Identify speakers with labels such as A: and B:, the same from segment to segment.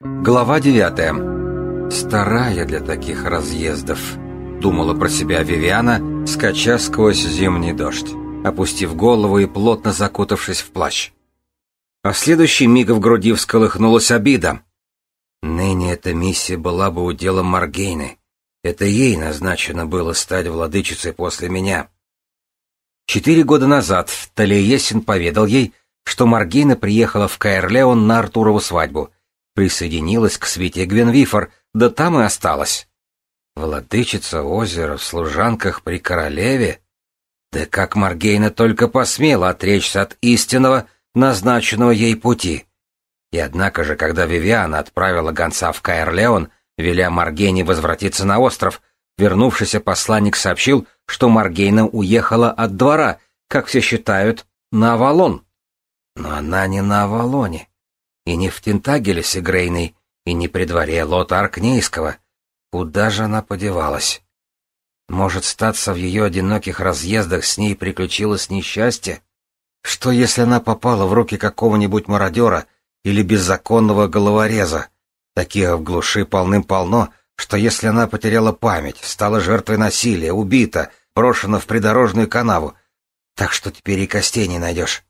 A: Глава девятая. «Старая для таких разъездов», — думала про себя Вивиана, скача сквозь зимний дождь, опустив голову и плотно закутавшись в плащ. А в следующий миг в груди всколыхнулась обида. Ныне эта миссия была бы уделом Маргейны. Это ей назначено было стать владычицей после меня. Четыре года назад Талиесин поведал ей, что Маргейна приехала в Каэрлеон на Артурову свадьбу, присоединилась к свите Гвенвифор, да там и осталась. Владычица озера в служанках при королеве? Да как Маргейна только посмела отречься от истинного, назначенного ей пути. И однако же, когда Вивиана отправила гонца в Каэрлеон, веля Маргейне возвратиться на остров, вернувшийся посланник сообщил, что Маргейна уехала от двора, как все считают, на Авалон. Но она не на Авалоне, и не в Тентагеле Сигрейной, и не при дворе Лота Аркнейского. Куда же она подевалась? Может, статься в ее одиноких разъездах с ней приключилось несчастье? Что, если она попала в руки какого-нибудь мародера или беззаконного головореза? Таких в глуши полным-полно, что если она потеряла память, стала жертвой насилия, убита, брошена в придорожную канаву, так что теперь и костей не найдешь.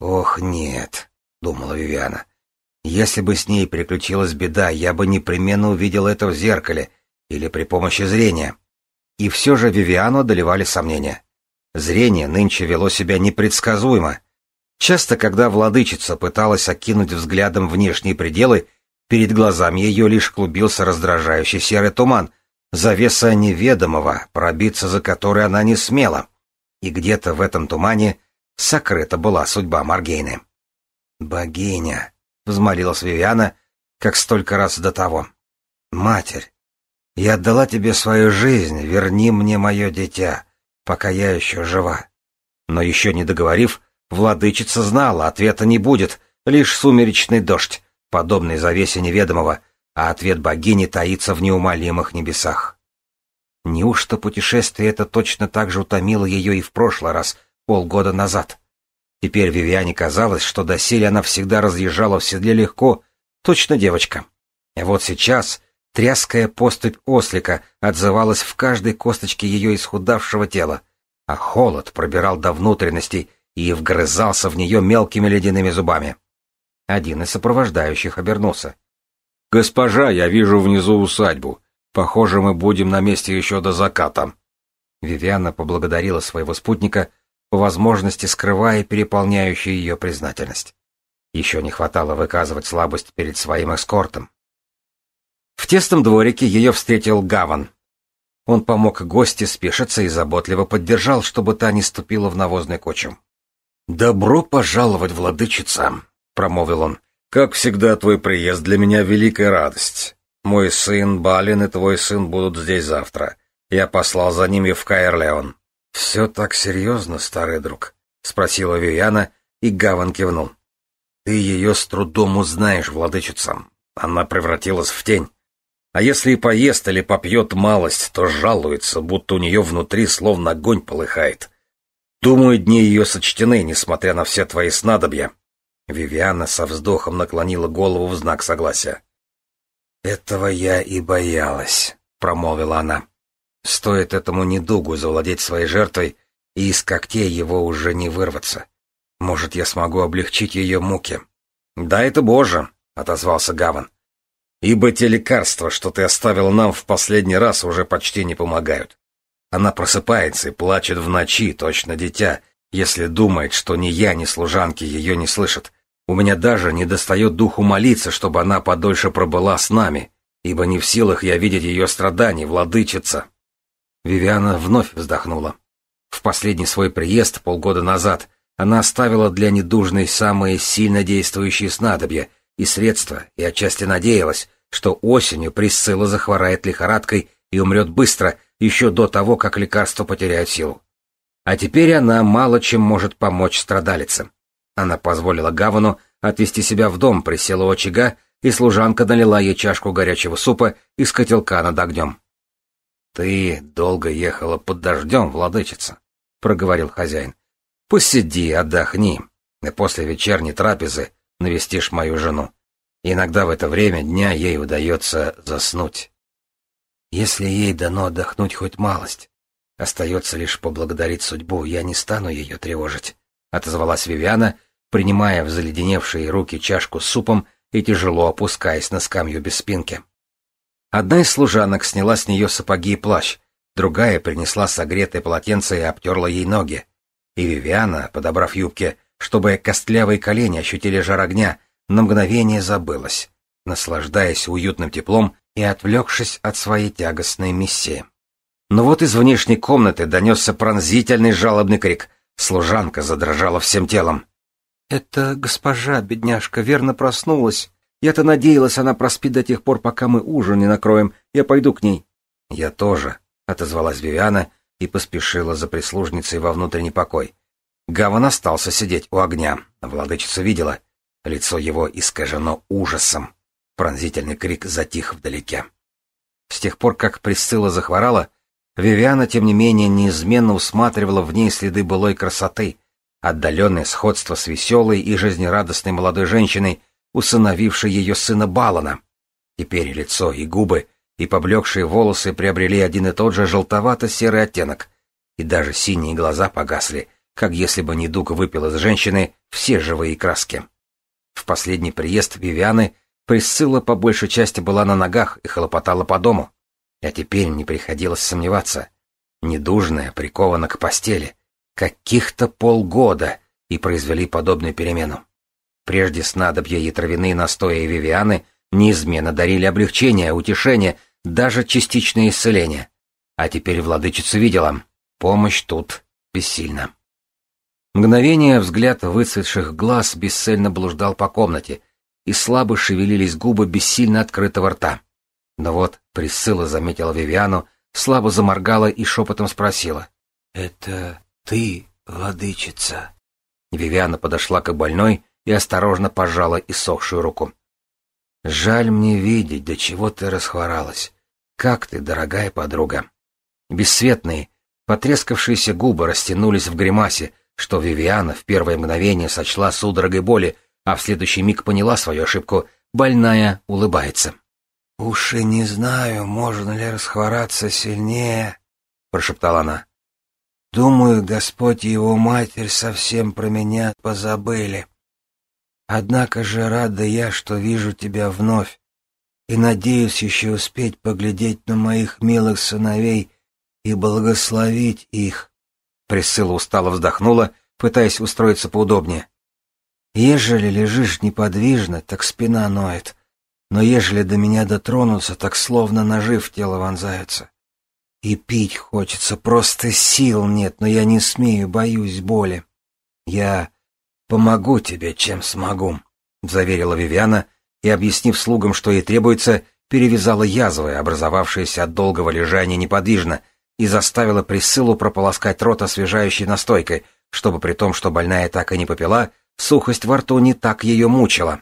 A: Ох, нет, — думала Вивиана. Если бы с ней приключилась беда, я бы непременно увидел это в зеркале или при помощи зрения. И все же Вивиану одолевали сомнения. Зрение нынче вело себя непредсказуемо. Часто, когда владычица пыталась окинуть взглядом внешние пределы, перед глазами ее лишь клубился раздражающий серый туман, завеса неведомого, пробиться за который она не смела. И где-то в этом тумане сокрыта была судьба Маргейны. «Богиня!» — взмолилась Вивиана, как столько раз до того. «Матерь, я отдала тебе свою жизнь, верни мне мое дитя пока я еще жива. Но еще не договорив, владычица знала, ответа не будет, лишь сумеречный дождь, подобный завесе неведомого, а ответ богини таится в неумолимых небесах. Неужто путешествие это точно так же утомило ее и в прошлый раз, полгода назад? Теперь Вивиане казалось, что доселе она всегда разъезжала в седле легко, точно девочка. А вот сейчас Тряская поступь ослика отзывалась в каждой косточке ее исхудавшего тела, а холод пробирал до внутренностей и вгрызался в нее мелкими ледяными зубами. Один из сопровождающих обернулся. «Госпожа, я вижу внизу усадьбу. Похоже, мы будем на месте еще до заката». Вивиана поблагодарила своего спутника, по возможности скрывая переполняющую ее признательность. Еще не хватало выказывать слабость перед своим эскортом. В тесном дворике ее встретил Гаван. Он помог гости спешиться и заботливо поддержал, чтобы та не ступила в навозный кочем. «Добро пожаловать, владычица!» — промолвил он. «Как всегда, твой приезд для меня великая радость. Мой сын Балин и твой сын будут здесь завтра. Я послал за ними в Каэрлеон». «Все так серьезно, старый друг?» — спросила Вивиана, и Гаван кивнул. «Ты ее с трудом узнаешь, владычица. Она превратилась в тень. А если и поест или попьет малость, то жалуется, будто у нее внутри словно огонь полыхает. Думаю, дни ее сочтены, несмотря на все твои снадобья. Вивиана со вздохом наклонила голову в знак согласия. «Этого я и боялась», — промолвила она. «Стоит этому недугу завладеть своей жертвой, и из когтей его уже не вырваться. Может, я смогу облегчить ее муки». «Да это боже», — отозвался Гаван ибо те лекарства, что ты оставил нам в последний раз, уже почти не помогают. Она просыпается и плачет в ночи, точно дитя, если думает, что ни я, ни служанки ее не слышат. У меня даже не достает духу молиться, чтобы она подольше пробыла с нами, ибо не в силах я видеть ее страданий, владычица. Вивиана вновь вздохнула. В последний свой приезд полгода назад она оставила для недужной самые сильно действующие снадобья и средства, и отчасти надеялась, что осенью Присцилла захворает лихорадкой и умрет быстро, еще до того, как лекарство потеряет силу. А теперь она мало чем может помочь страдалице. Она позволила Гавану отвести себя в дом, присела у очага, и служанка налила ей чашку горячего супа из котелка над огнем. — Ты долго ехала под дождем, владычица, — проговорил хозяин. — Посиди, отдохни, и после вечерней трапезы навестишь мою жену. Иногда в это время дня ей удается заснуть. Если ей дано отдохнуть хоть малость, остается лишь поблагодарить судьбу, я не стану ее тревожить, — отозвалась Вивиана, принимая в заледеневшие руки чашку с супом и тяжело опускаясь на скамью без спинки. Одна из служанок сняла с нее сапоги и плащ, другая принесла согретое полотенце и обтерла ей ноги. И Вивиана, подобрав юбки, чтобы костлявые колени ощутили жар огня, на мгновение забылась, наслаждаясь уютным теплом и отвлекшись от своей тягостной миссии. Но вот из внешней комнаты донесся пронзительный жалобный крик. Служанка задрожала всем телом. «Это госпожа, бедняжка, верно проснулась. Я-то надеялась, она проспит до тех пор, пока мы ужин не накроем. Я пойду к ней». «Я тоже», — отозвалась Вивиана и поспешила за прислужницей во внутренний покой. Гаван остался сидеть у огня. Владычица видела. Лицо его искажено ужасом. Пронзительный крик затих вдалеке. С тех пор, как Присцилла захворала, Вивиана, тем не менее, неизменно усматривала в ней следы былой красоты, отдаленное сходство с веселой и жизнерадостной молодой женщиной, усыновившей ее сына Балана. Теперь лицо и губы и поблекшие волосы приобрели один и тот же желтовато-серый оттенок, и даже синие глаза погасли, как если бы недуг выпил из женщины все живые краски. В последний приезд Вивианы Присцилла по большей части была на ногах и хлопотала по дому. А теперь не приходилось сомневаться. Недужная прикована к постели. Каких-то полгода и произвели подобную перемену. Прежде снадобья и травяные настои Вивианы неизменно дарили облегчение, утешение, даже частичное исцеление. А теперь владычица видела, помощь тут бессильна. Мгновение взгляд выцветших глаз бесцельно блуждал по комнате, и слабо шевелились губы бессильно открытого рта. Но вот Присцилла заметила Вивиану, слабо заморгала и шепотом спросила. «Это ты, владычица?» Вивиана подошла к больной и осторожно пожала иссохшую руку. «Жаль мне видеть, до чего ты расхворалась. Как ты, дорогая подруга?» Бесцветные, потрескавшиеся губы растянулись в гримасе, что Вивиана в первое мгновение сочла судорогой боли, а в следующий миг поняла свою ошибку. Больная улыбается. «Уж и не знаю, можно ли расхвораться сильнее», — прошептала она. «Думаю, Господь и его матерь совсем про меня позабыли. Однако же рада я, что вижу тебя вновь, и надеюсь еще успеть поглядеть на моих милых сыновей и благословить их». Присыла устало вздохнула, пытаясь устроиться поудобнее. «Ежели лежишь неподвижно, так спина ноет, но ежели до меня дотронуться, так словно ножи в тело вонзаются. И пить хочется, просто сил нет, но я не смею, боюсь боли. Я помогу тебе, чем смогу, — заверила Вивиана и, объяснив слугам, что ей требуется, перевязала язвы, образовавшиеся от долгого лежания неподвижно, и заставила присылу прополоскать рот освежающей настойкой, чтобы при том, что больная так и не попила, сухость во рту не так ее мучила.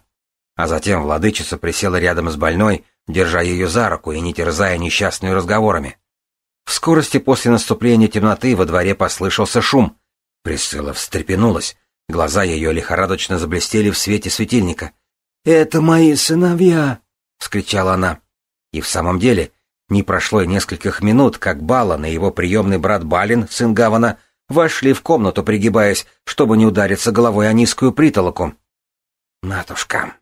A: А затем владычица присела рядом с больной, держа ее за руку и не терзая несчастную разговорами. В скорости после наступления темноты во дворе послышался шум. Присцилла встрепенулась, глаза ее лихорадочно заблестели в свете светильника. «Это мои сыновья!» — вскричала она. И в самом деле, не прошло и нескольких минут, как Балан и его приемный брат Балин, сын Гавана, вошли в комнату, пригибаясь, чтобы не удариться головой о низкую притолоку. «Матушка!»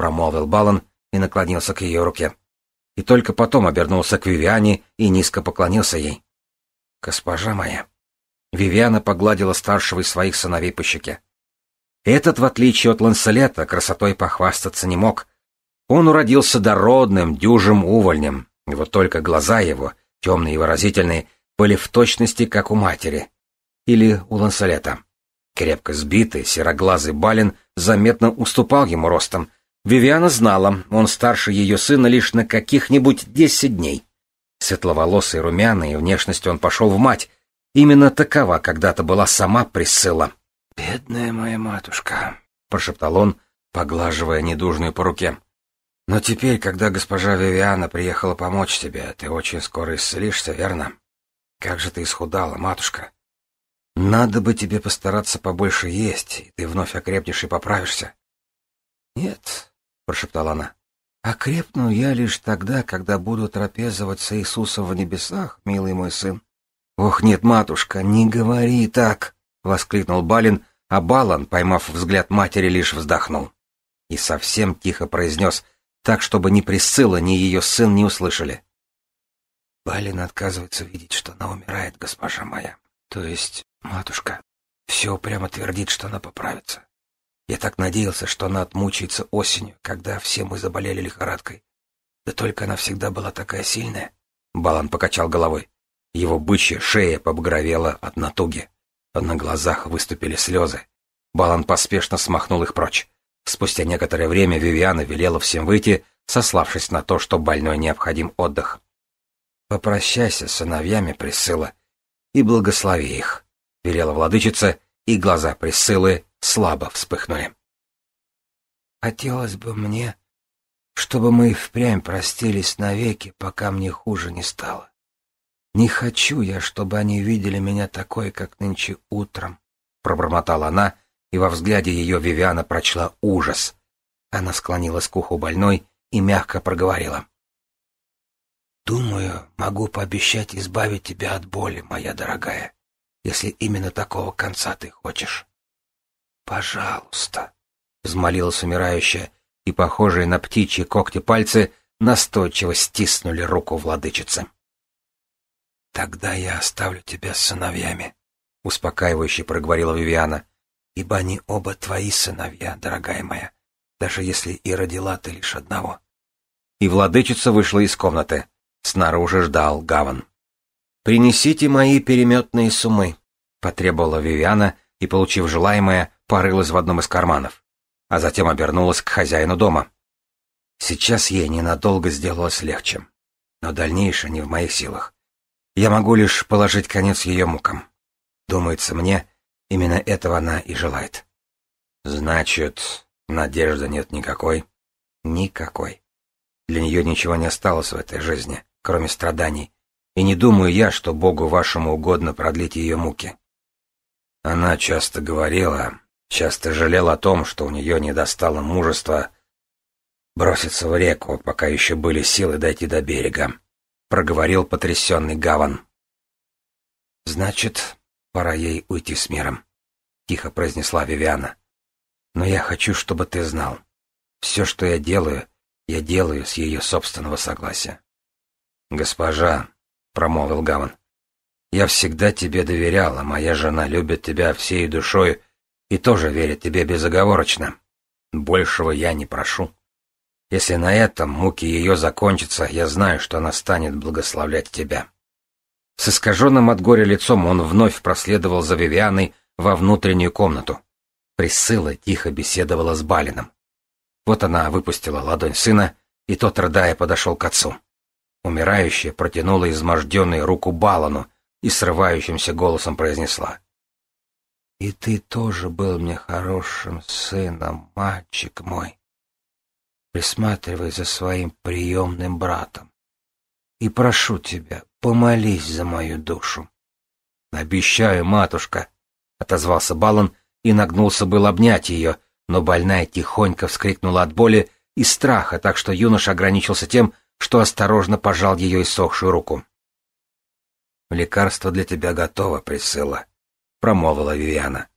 A: промолвил Балан и наклонился к ее руке. И только потом обернулся к Вивиане и низко поклонился ей. «Госпожа моя». Вивиана погладила старшего из своих сыновей по щеке. Этот, в отличие от Ланселета, красотой похвастаться не мог. Он уродился дородным, дюжим увольнем, вот только глаза его, темные и выразительные, были в точности, как у матери. Или у Ланселета. Крепко сбитый, сероглазый Балин заметно уступал ему ростом, Вивиана знала, он старше ее сына лишь на каких-нибудь десять дней. Светловолосый, румяный, внешностью он пошел в мать. Именно такова когда-то была сама Присцилла. «Бедная моя матушка», — прошептал он, поглаживая недужную по руке. «Но теперь, когда госпожа Вивиана приехала помочь тебе, ты очень скоро исцелишься, верно? Как же ты исхудала, матушка? Надо бы тебе постараться побольше есть, и ты вновь окрепнешь и поправишься». «Нет, прошептала она. «Окрепну я лишь тогда, когда буду трапезовать с Иисусом в небесах, милый мой сын». «Ох, нет, матушка, не говори так!» — воскликнул Балин, а Балан, поймав взгляд матери, лишь вздохнул. И совсем тихо произнес, так, чтобы ни Присцилла, ни ее сын не услышали. Балин отказывается видеть, что она умирает, госпожа моя. То есть, матушка, все прямо твердит, что она поправится. Я так надеялся, что она отмучается осенью, когда все мы заболели лихорадкой. Да только она всегда была такая сильная. Балан покачал головой. Его бычья шея побагровела от натуги. На глазах выступили слезы. Балан поспешно смахнул их прочь. Спустя некоторое время Вивиана велела всем выйти, сославшись на то, что больной необходим отдых. «Попрощайся с сыновьями Присыла и благослови их», — велела владычица, и глаза Присылы слабо вспыхнули. «Хотелось бы мне, чтобы мы впрямь простились навеки, пока мне хуже не стало. Не хочу я, чтобы они видели меня такой, как нынче утром», — пробормотала она, и во взгляде ее Вивиана прочла ужас. Она склонилась к уху больной и мягко проговорила. «Думаю, могу пообещать избавить тебя от боли, моя дорогая, если именно такого конца ты хочешь». «Пожалуйста», — взмолилась умирающая, и похожие на птичьи когти пальцы настойчиво стиснули руку владычицы. «Тогда я оставлю тебя с сыновьями», — успокаивающе проговорила Вивиана, «ибо они оба твои сыновья, дорогая моя, даже если и родила ты лишь одного». И владычица вышла из комнаты. Снаружи ждал Гаван. «Принесите мои переметные суммы», — потребовала Вивиана, и, получив желаемое, порылась в одном из карманов, а затем обернулась к хозяину дома. Сейчас ей ненадолго сделалось легче, но дальнейшее не в моих силах. Я могу лишь положить конец ее мукам. Думается мне, именно этого она и желает. Значит, надежды нет никакой? Никакой. Для нее ничего не осталось в этой жизни, кроме страданий, и не думаю я, что Богу вашему угодно продлить ее муки. Она часто говорила, Часто жалел о том, что у нее не достало мужества броситься в реку, пока еще были силы дойти до берега, — проговорил потрясенный Гаван. «Значит, пора ей уйти с миром», — тихо произнесла Вивиана. «Но я хочу, чтобы ты знал. Все, что я делаю, я делаю с ее собственного согласия». «Госпожа», — промолвил Гаван, — «я всегда тебе доверял, а моя жена любит тебя всей душой и тоже верит тебе безоговорочно. Большего я не прошу. Если на этом муки ее закончатся, я знаю, что она станет благословлять тебя». С искаженным от горя лицом он вновь проследовал за Вивианой во внутреннюю комнату. Присыла тихо беседовала с Балином. Вот она выпустила ладонь сына, и тот, рыдая, подошел к отцу. Умирающая протянула изможденную руку Балану и срывающимся голосом произнесла. И ты тоже был мне хорошим сыном, мальчик мой. Присматривай за своим приемным братом. И прошу тебя, помолись за мою душу. Обещаю, матушка, — отозвался Балан и нагнулся был обнять ее, но больная тихонько вскрикнула от боли и страха, так что юноша ограничился тем, что осторожно пожал ее иссохшую руку. «Лекарство для тебя готово, Присыла», — промолвила Вивиана.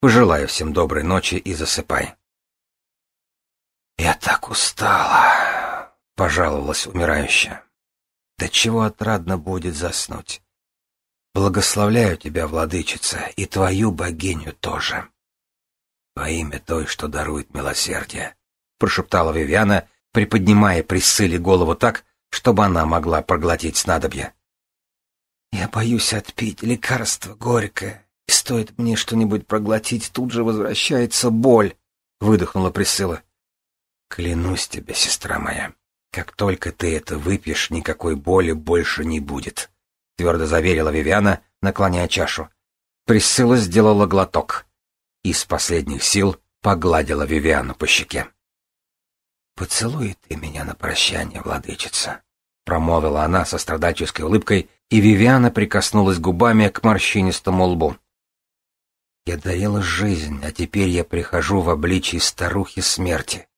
A: «Пожелаю всем доброй ночи и засыпай». «Я так устала», — пожаловалась умирающая. «Да чего отрадно будет заснуть. Благословляю тебя, владычица, и твою богиню тоже». «Во имя той, что дарует милосердие», — прошептала Вивиана, приподнимая при ссыле голову так, чтобы она могла проглотить снадобье. «Я боюсь отпить лекарство горькое, и стоит мне что-нибудь проглотить, тут же возвращается боль, — выдохнула Присыла. Клянусь тебе, сестра моя, как только ты это выпьешь, никакой боли больше не будет, — твердо заверила Вивиана, наклоняя чашу. Присыла сделала глоток. и с последних сил погладила Вивиану по щеке. «Поцелуй ты меня на прощание, владычица», — промолвила она со страдальческой улыбкой, и Вивиана прикоснулась губами к морщинистому лбу. Я дарила жизнь, а теперь я прихожу в обличии старухи смерти.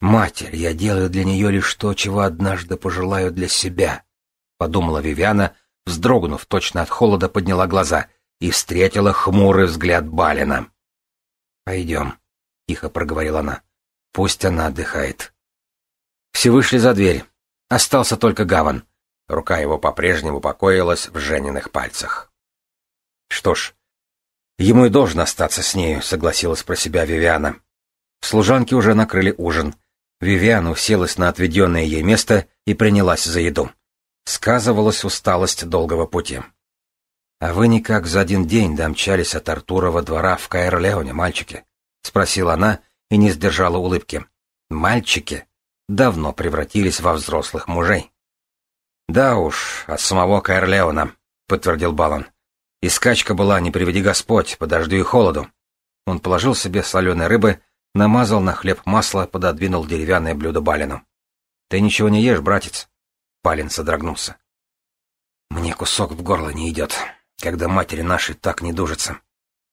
A: «Матерь, я делаю для нее лишь то, чего однажды пожелаю для себя», — подумала Вивиана, вздрогнув точно от холода, подняла глаза и встретила хмурый взгляд Балина. «Пойдем», — тихо проговорила она. «Пусть она отдыхает». Все вышли за дверь. Остался только Гаван. Рука его по-прежнему покоилась в Жениных пальцах. Что ж, ему и должен остаться с нею, согласилась про себя Вивиана. Служанки уже накрыли ужин. Вивиана уселась на отведенное ей место и принялась за еду. Сказывалась усталость долгого пути. «А вы никак за один день домчались от Артурова двора в Каэрлеоне, мальчики?» — спросила она и не сдержала улыбки. «Мальчики давно превратились во взрослых мужей». «Да уж, от самого Каэрлеона», — подтвердил Балан. И скачка была, не приведи Господь, по дождю и холоду. Он положил себе соленой рыбы, намазал на хлеб масло, пододвинул деревянное блюдо Балину. «Ты ничего не ешь, братец?» Балин содрогнулся. «Мне кусок в горло не идет, когда матери нашей так не дужится.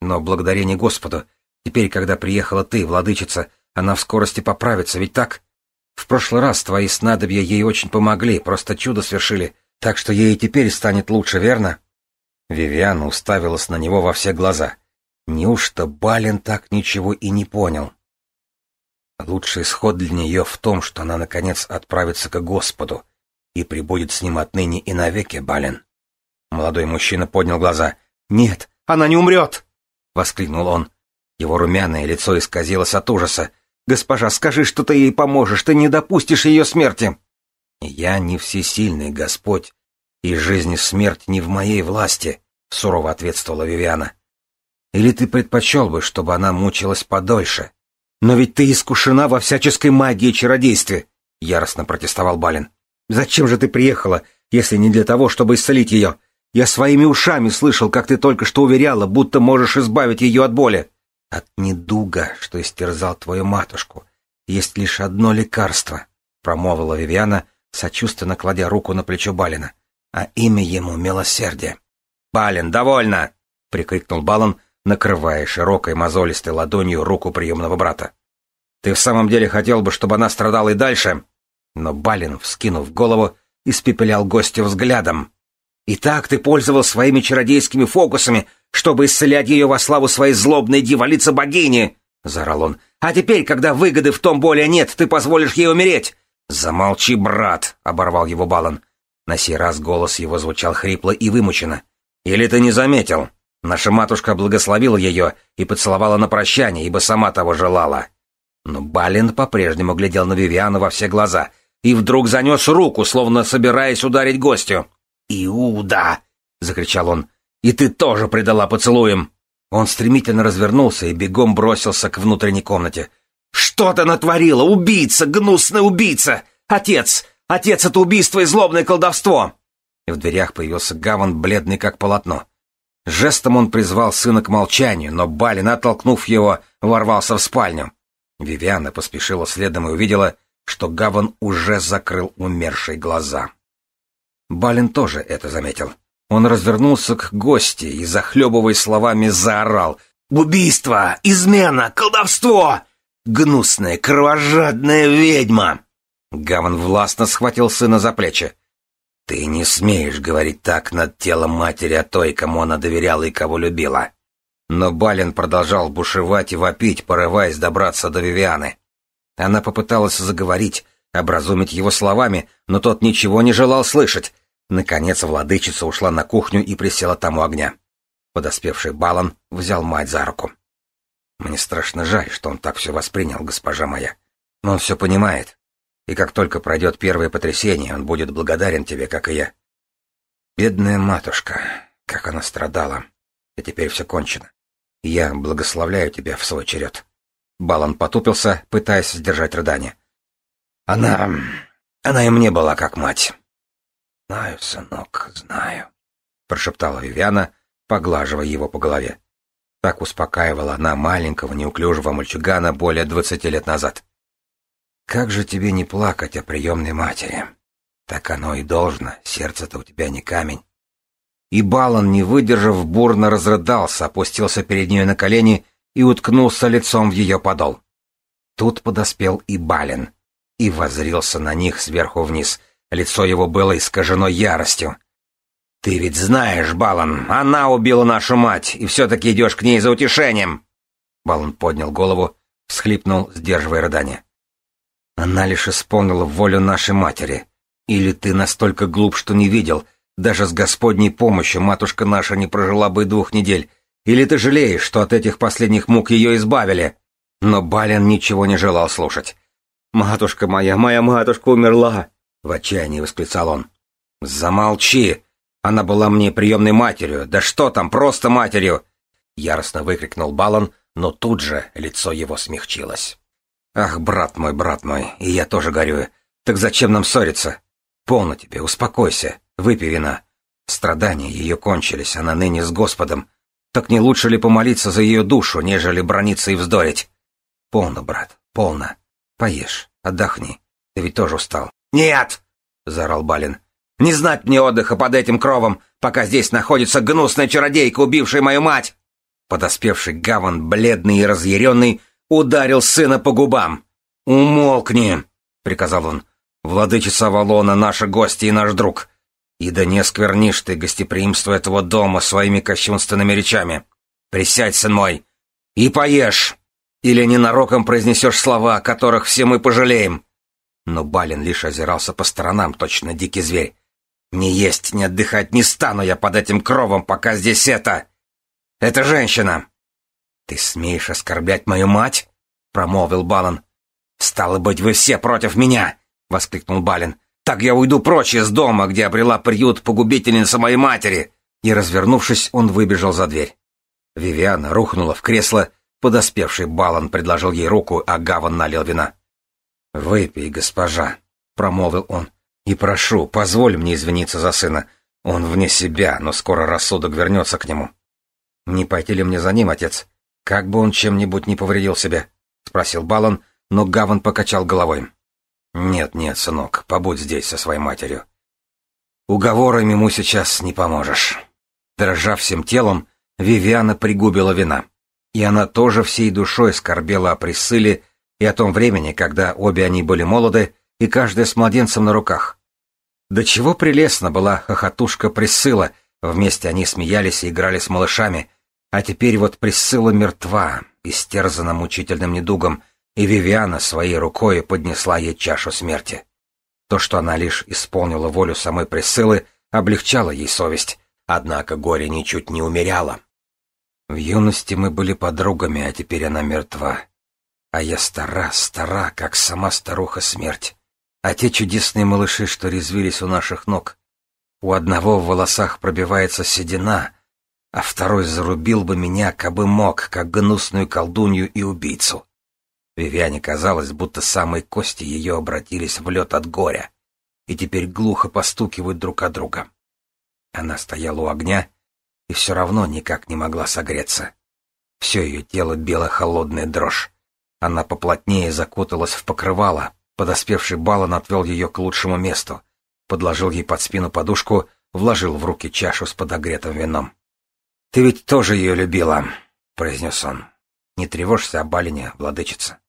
A: Но благодарение Господу, теперь, когда приехала ты, владычица, она в скорости поправится, ведь так? В прошлый раз твои снадобья ей очень помогли, просто чудо свершили, так что ей и теперь станет лучше, верно?» Вивиана уставилась на него во все глаза. Неужто Балин так ничего и не понял? Лучший исход для нее в том, что она, наконец, отправится к Господу и прибудет с ним отныне и навеки, Балин. Молодой мужчина поднял глаза. «Нет, она не умрет!» — воскликнул он. Его румяное лицо исказилось от ужаса. «Госпожа, скажи, что ты ей поможешь, ты не допустишь ее смерти!» «Я не всесильный Господь, и жизнь и смерть не в моей власти», — сурово ответствовала Вивиана. «Или ты предпочел бы, чтобы она мучилась подольше?» «Но ведь ты искушена во всяческой магии и чародействе», — яростно протестовал Балин. «Зачем же ты приехала, если не для того, чтобы исцелить ее? Я своими ушами слышал, как ты только что уверяла, будто можешь избавить ее от боли. От недуга, что истерзал твою матушку, есть лишь одно лекарство», — промолвила Вивиана, сочувственно кладя руку на плечо Балина а имя ему — милосердие. «Балин, довольно!» — прикрикнул Балан, накрывая широкой мозолистой ладонью руку приемного брата. «Ты в самом деле хотел бы, чтобы она страдала и дальше?» Но Балин, вскинув голову, испепелял гостя взглядом. «И так ты пользовал своими чародейскими фокусами, чтобы исцелять ее во славу своей злобной дьяволицы-богини!» — заорал он. «А теперь, когда выгоды в том более нет, ты позволишь ей умереть!» «Замолчи, брат!» — оборвал его Балан. На сей раз голос его звучал хрипло и вымученно. «Или ты не заметил? Наша матушка благословила ее и поцеловала на прощание, ибо сама того желала». Но Балин по-прежнему глядел на Вивиану во все глаза и вдруг занес руку, словно собираясь ударить гостю. «Иуда!» — закричал он. «И ты тоже предала поцелуем!» Он стремительно развернулся и бегом бросился к внутренней комнате. «Что ты натворила, убийца, гнусный убийца! Отец, Отец, это убийство и злобное колдовство!» И в дверях появился Гаван, бледный как полотно. Жестом он призвал сына к молчанию, но Балин, оттолкнув его, ворвался в спальню. Вивиана поспешила следом и увидела, что Гаван уже закрыл умершие глаза. Балин тоже это заметил. Он развернулся к гости и, захлебываясь словами, заорал «Убийство! Измена! Колдовство! Гнусная, кровожадная ведьма!» Гаван властно схватил сына за плечи. «Ты не смеешь говорить так над телом матери о той, кому она доверяла и кого любила». Но Балин продолжал бушевать и вопить, порываясь добраться до Вивианы. Она попыталась заговорить, образумить его словами, но тот ничего не желал слышать. Наконец владычица ушла на кухню и присела там у огня. Подоспевший Балан взял мать за руку. «Мне страшно жаль, что он так все воспринял, госпожа моя. Но он все понимает. И как только пройдет первое потрясение, он будет благодарен тебе, как и я. Бедная матушка, как она страдала. И теперь все кончено. Я благословляю тебя в свой черед. Балан потупился, пытаясь сдержать рыдание. Она... она и мне была как мать. Знаю, сынок, знаю, прошептала Вивиана, поглаживая его по голове. Так успокаивала она маленького неуклюжего мальчугана более двадцати лет назад. Как же тебе не плакать о приемной матери? Так оно и должно, сердце-то у тебя не камень. И Балан, не выдержав, бурно разрыдался, опустился перед ней на колени и уткнулся лицом в ее подол. Тут подоспел и Балин и возрился на них сверху вниз. Лицо его было искажено яростью. «Ты ведь знаешь, Балан, она убила нашу мать, и все-таки идешь к ней за утешением!» Балан поднял голову, всхлипнул, сдерживая рыдание. «Она лишь исполнила волю нашей матери. Или ты настолько глуп, что не видел, даже с Господней помощью матушка наша не прожила бы двух недель. Или ты жалеешь, что от этих последних мук ее избавили?» Но Бален ничего не желал слушать. «Матушка моя, моя матушка умерла!» — в отчаянии восклицал он. «Замолчи! Она была мне приемной матерью, да что там, просто матерью!» Яростно выкрикнул Балан, но тут же лицо его смягчилось. «Ах, брат мой, брат мой, и я тоже горюю. Так зачем нам ссориться? Полно тебе, успокойся, выпей вина. Страдания ее кончились, она ныне с Господом. Так не лучше ли помолиться за ее душу, нежели брониться и вздорить? Полно, брат, полно. Поешь, отдохни. Ты ведь тоже устал. Нет! заорал Балин. Не знать мне отдыха под этим кровом, пока здесь находится гнусная чародейка, убившая мою мать! Подоспевший Гаван, бледный и разъяренный, ударил сына по губам. «Умолкни!» — приказал он. «Владычица Авалона, наша гостья и наш друг. И да не сквернишь ты гостеприимство этого дома своими кощунственными речами. Присядь, сын мой, и поешь, или ненароком произнесешь слова, о которых все мы пожалеем». Но Балин лишь озирался по сторонам, точно дикий зверь. «Не есть, не отдыхать не стану я под этим кровом, пока здесь это...» Это женщина!» «Ты смеешь оскорблять мою мать?» — промолвил Балан. «Стало быть, вы все против меня!» — воскликнул Балин. «Так я уйду прочь из дома, где обрела приют погубительница моей матери!» И, развернувшись, он выбежал за дверь. Вивиана рухнула в кресло, подоспевший Балан предложил ей руку, а Гаван налил вина. «Выпей, госпожа», — промолвил он, — «и прошу, позволь мне извиниться за сына. Он вне себя, но скоро рассудок вернется к нему». «Не пойти ли мне за ним, отец? Как бы он чем-нибудь не повредил себя?» — спросил Балан, но Гаван покачал головой. «Нет, нет, сынок, побудь здесь со своей матерью. Уговорами ему сейчас не поможешь». Дрожа всем телом, Вивиана пригубила вина. И она тоже всей душой скорбела о Присыле и о том времени, когда обе они были молоды, и каждая с младенцем на руках. До чего прелестна была хохотушка Присыла, вместе они смеялись и играли с малышами, а теперь вот Присцилла мертва, истерзана мучительным недугом, и Вивиана своей рукой поднесла ей чашу смерти. То, что она лишь исполнила волю самой Присциллы, облегчало ей совесть, однако горе ничуть не умеряло. В юности мы были подругами, а теперь она мертва. А я стара, стара, как сама старуха смерть. А те чудесные малыши, что резвились у наших ног. У одного в волосах пробивается седина, а второй зарубил бы меня, кабы мог, как гнусную колдунью и убийцу. Вивиане казалось, будто самые кости ее обратились в лед от горя, и теперь глухо постукивают друг от друга. Она стояла у огня и все равно никак не могла согреться. Все ее тело бела холодная дрожь. Она поплотнее закуталась в покрывало, подоспевший Балан отвел ее к лучшему месту, подложил ей под спину подушку, вложил в руки чашу с подогретым вином. «Ты ведь тоже ее любила», — произнес он. «Не тревожься о Балине, владычица.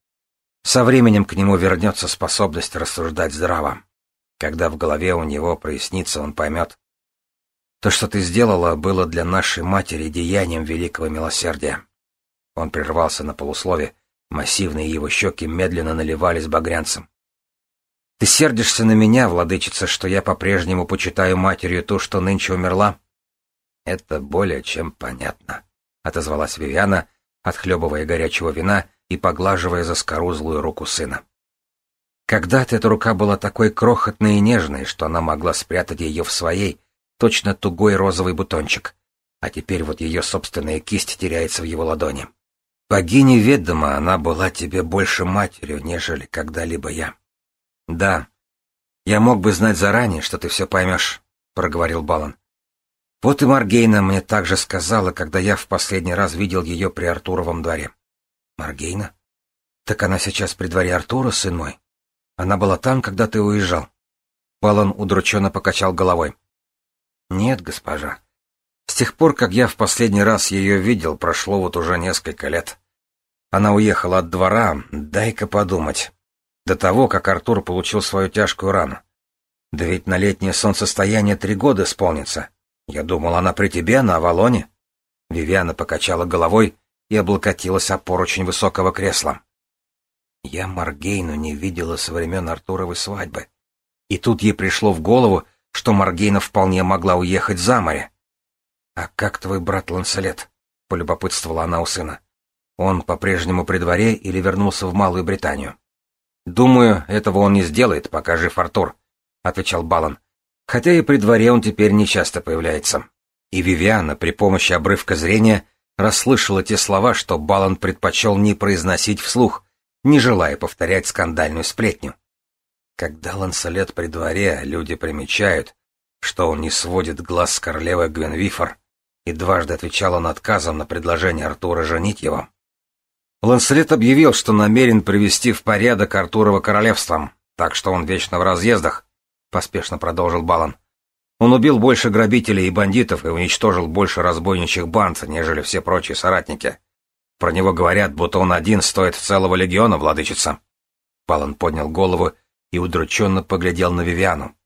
A: Со временем к нему вернется способность рассуждать здраво. Когда в голове у него прояснится, он поймет. То, что ты сделала, было для нашей матери деянием великого милосердия». Он прервался на полуслове, массивные его щеки медленно наливались багрянцем. «Ты сердишься на меня, владычица, что я по-прежнему почитаю матерью то, что нынче умерла?» «Это более чем понятно», — отозвалась Вивиана, отхлебывая горячего вина и поглаживая заскорузлую руку сына. Когда-то эта рука была такой крохотной и нежной, что она могла спрятать ее в своей, точно тугой розовый бутончик, а теперь вот ее собственная кисть теряется в его ладони. Богине ведомо, она была тебе больше матерью, нежели когда-либо я. Да, я мог бы знать заранее, что ты все поймешь, — проговорил Балан. Вот и Маргейна мне также сказала, когда я в последний раз видел ее при Артуровом дворе. Маргейна? Так она сейчас при дворе Артура, сын мой? Она была там, когда ты уезжал. Балан удрученно покачал головой. Нет, госпожа. С тех пор, как я в последний раз ее видел, прошло вот уже несколько лет. Она уехала от двора, дай-ка подумать. До того, как Артур получил свою тяжкую рану. Да ведь на летнее солнцестояние три года исполнится. Я думал, она при тебе, на Авалоне. Вивиана покачала головой и облокотилась о поручень высокого кресла. Я Маргейну не видела со времен Артуровой свадьбы. И тут ей пришло в голову, что Маргейна вполне могла уехать за море. «А как твой брат Ланселет?» — полюбопытствовала она у сына. Он по-прежнему при дворе или вернулся в Малую Британию? Думаю, этого он не сделает, пока жив Артур, отвечал Балан. Хотя и при дворе он теперь не часто появляется. И Вивиана при помощи обрывка зрения расслышала те слова, что Балан предпочел не произносить вслух, не желая повторять скандальную сплетню. Когда Лансолет при дворе, люди примечают, что он не сводит глаз с королевы Гвенвифор, и дважды отвечал он отказом на предложение Артура женить его. Ланселет объявил, что намерен привести в порядок Артурова королевством, так что он вечно в разъездах, — поспешно продолжил Балан. Он убил больше грабителей и бандитов и уничтожил больше разбойничьих банд, нежели все прочие соратники. Про него говорят, будто он один стоит целого легиона, владычица. Балан поднял голову и удрученно поглядел на Вивиану.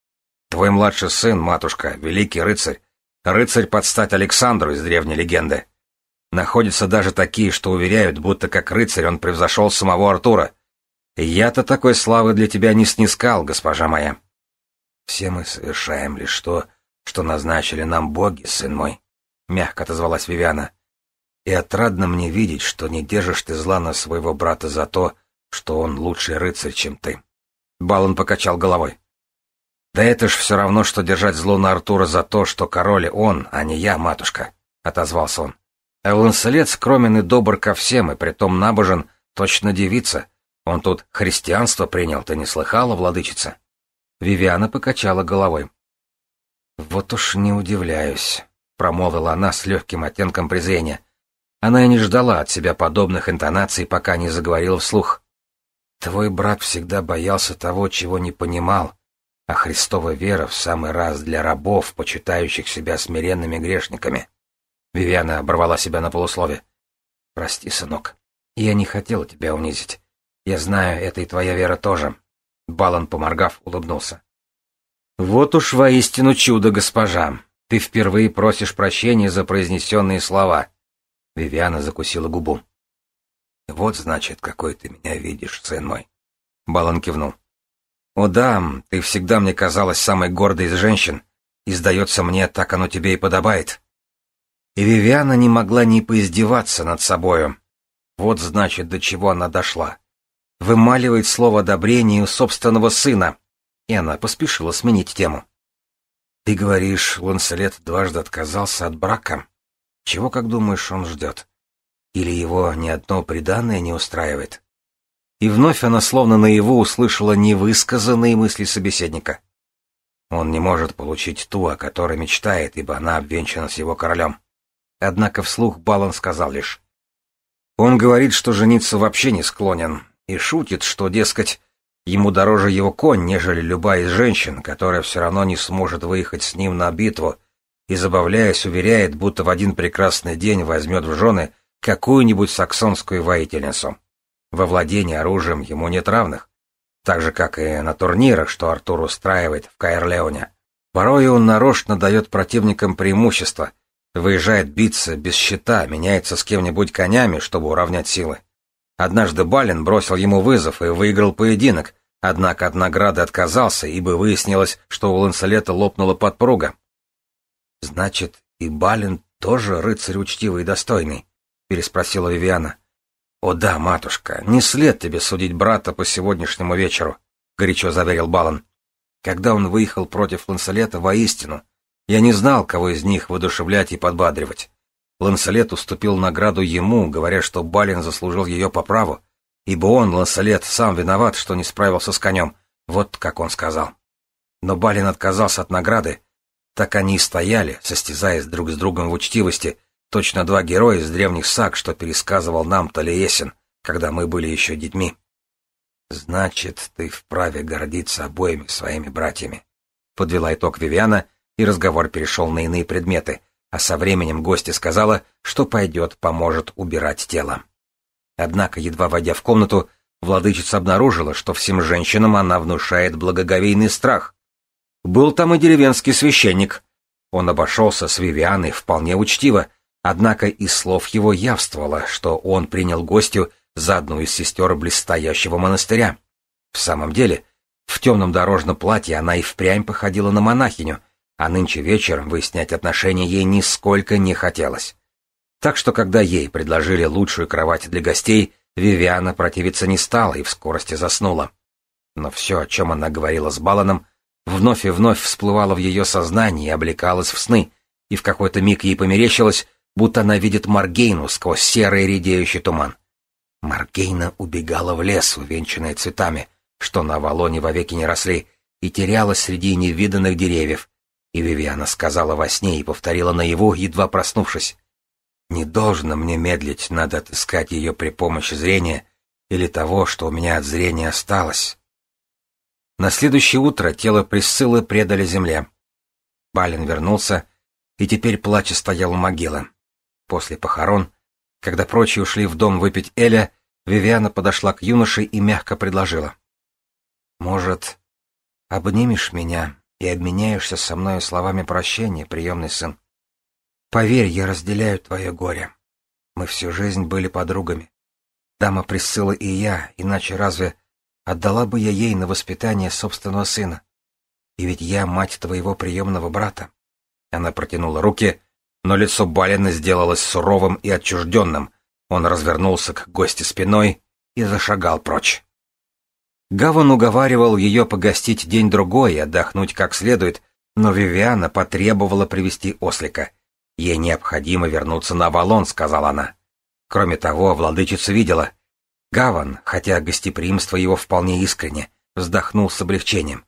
A: Твой младший сын, матушка, великий рыцарь, рыцарь под стать Александру из древней легенды. Находятся даже такие, что уверяют, будто как рыцарь он превзошел самого Артура. Я-то такой славы для тебя не снискал, госпожа моя. Все мы совершаем лишь то, что назначили нам боги, сын мой, — мягко отозвалась Вивиана. И отрадно мне видеть, что не держишь ты зла на своего брата за то, что он лучший рыцарь, чем ты. Балан покачал головой. Да это ж все равно, что держать зло на Артура за то, что король он, а не я, матушка, — отозвался он. А Ланселет скромен и добр ко всем, и притом набожен, точно девица. Он тут христианство принял, ты не слыхала, владычица?» Вивиана покачала головой. «Вот уж не удивляюсь», — промолвила она с легким оттенком презрения. Она и не ждала от себя подобных интонаций, пока не заговорила вслух. «Твой брат всегда боялся того, чего не понимал, а Христова вера в самый раз для рабов, почитающих себя смиренными грешниками. Вивиана оборвала себя на полуслове. «Прости, сынок. Я не хотела тебя унизить. Я знаю, это и твоя вера тоже». Балан, поморгав, улыбнулся. «Вот уж воистину чудо, госпожа. Ты впервые просишь прощения за произнесенные слова». Вивиана закусила губу. «Вот, значит, какой ты меня видишь, сын мой». Балан кивнул. «О да, ты всегда мне казалась самой гордой из женщин, и, сдается мне, так оно тебе и подобает. И Вивиана не могла не поиздеваться над собою. Вот значит, до чего она дошла. Вымаливает слово одобрения у собственного сына. И она поспешила сменить тему. Ты говоришь, Ланселет дважды отказался от брака. Чего, как думаешь, он ждет? Или его ни одно преданное не устраивает? И вновь она словно наяву услышала невысказанные мысли собеседника. Он не может получить ту, о которой мечтает, ибо она обвенчана с его королем. Однако вслух Балан сказал лишь. Он говорит, что жениться вообще не склонен, и шутит, что, дескать, ему дороже его конь, нежели любая из женщин, которая все равно не сможет выехать с ним на битву, и, забавляясь, уверяет, будто в один прекрасный день возьмет в жены какую-нибудь саксонскую воительницу. Во владении оружием ему нет равных, так же, как и на турнирах, что Артур устраивает в Каэрлеоне. Порой он нарочно дает противникам преимущество, Выезжает биться без щита, меняется с кем-нибудь конями, чтобы уравнять силы. Однажды Балин бросил ему вызов и выиграл поединок, однако от награды отказался, ибо выяснилось, что у Ланселета лопнула подпруга. «Значит, и Балин тоже рыцарь учтивый и достойный?» — переспросила Вивиана. «О да, матушка, не след тебе судить брата по сегодняшнему вечеру», — горячо заверил Балан. Когда он выехал против Ланселета, воистину, я не знал, кого из них воодушевлять и подбадривать. Ланселет уступил награду ему, говоря, что Балин заслужил ее по праву, ибо он, Ланселет, сам виноват, что не справился с конем, вот как он сказал. Но Балин отказался от награды, так они и стояли, состязаясь друг с другом в учтивости, точно два героя из древних саг, что пересказывал нам Талиесин, когда мы были еще детьми. «Значит, ты вправе гордиться обоими своими братьями», — подвела итог Вивиана, — и разговор перешел на иные предметы, а со временем гостья сказала, что пойдет, поможет убирать тело. Однако, едва войдя в комнату, владычица обнаружила, что всем женщинам она внушает благоговейный страх. Был там и деревенский священник. Он обошелся с Вивианой вполне учтиво, однако из слов его явствовало, что он принял гостю за одну из сестер близстоящего монастыря. В самом деле, в темном дорожном платье она и впрямь походила на монахиню, а нынче вечером выяснять отношения ей нисколько не хотелось. Так что, когда ей предложили лучшую кровать для гостей, Вивиана противиться не стала и в скорости заснула. Но все, о чем она говорила с Баланом, вновь и вновь всплывало в ее сознании и облекалось в сны, и в какой-то миг ей померещилось, будто она видит Маргейну сквозь серый редеющий туман. Маргейна убегала в лес, увенчанная цветами, что на Авалоне вовеки не росли, и терялась среди невиданных деревьев. И Вивиана сказала во сне и повторила наяву, едва проснувшись. «Не должно мне медлить, надо отыскать ее при помощи зрения или того, что у меня от зрения осталось». На следующее утро тело Присциллы предали земле. Балин вернулся, и теперь плача стоял у могилы. После похорон когда прочие ушли в дом выпить Эля, Вивиана подошла к юноше и мягко предложила. «Может, обнимешь меня и обменяешься со мной словами прощения, приемный сын? Поверь, я разделяю твое горе. Мы всю жизнь были подругами. Дама Присцилла и я, иначе разве отдала бы я ей на воспитание собственного сына? И ведь я мать твоего приемного брата». Она протянула руки, но лицо Балина сделалось суровым и отчужденным. Он развернулся к гости спиной и зашагал прочь. Гаван уговаривал ее погостить день-другой и отдохнуть как следует, но Вивиана потребовала привести ослика. Ей необходимо вернуться на Авалон, сказала она. Кроме того, владычица видела. Гаван, хотя гостеприимство его вполне искренне, вздохнул с облегчением.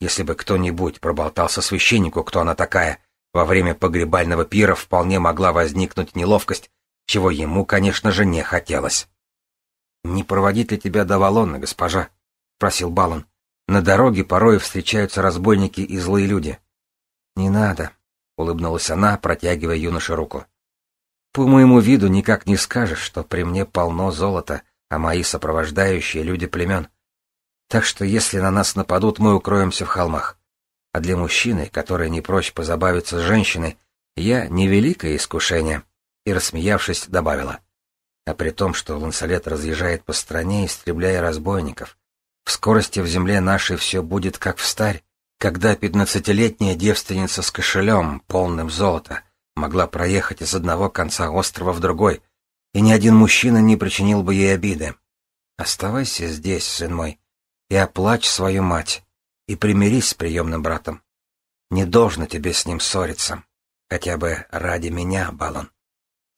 A: Если бы кто-нибудь проболтался священнику, кто она такая, во время погребального пира вполне могла возникнуть неловкость, чего ему, конечно же, не хотелось. «Не проводить ли тебя до Валона, госпожа?» — просил Балан. «На дороге порой встречаются разбойники и злые люди». «Не надо», — улыбнулась она, протягивая юноше руку. «По моему виду никак не скажешь, что при мне полно золота, а мои сопровождающие — люди племен. Так что если на нас нападут, мы укроемся в холмах. А для мужчины, который не прочь позабавиться с женщиной, я невеликое искушение. И, рассмеявшись, добавила. А при том, что Лансолет разъезжает по стране, истребляя разбойников, в скорости в земле нашей все будет как в старь, когда пятнадцатилетняя девственница с кошелем, полным золота, могла проехать из одного конца острова в другой, и ни один мужчина не причинил бы ей обиды. Оставайся здесь, сын мой, и оплачь свою мать и примирись с приемным братом. Не должно тебе с ним ссориться. Хотя бы ради меня, Балон.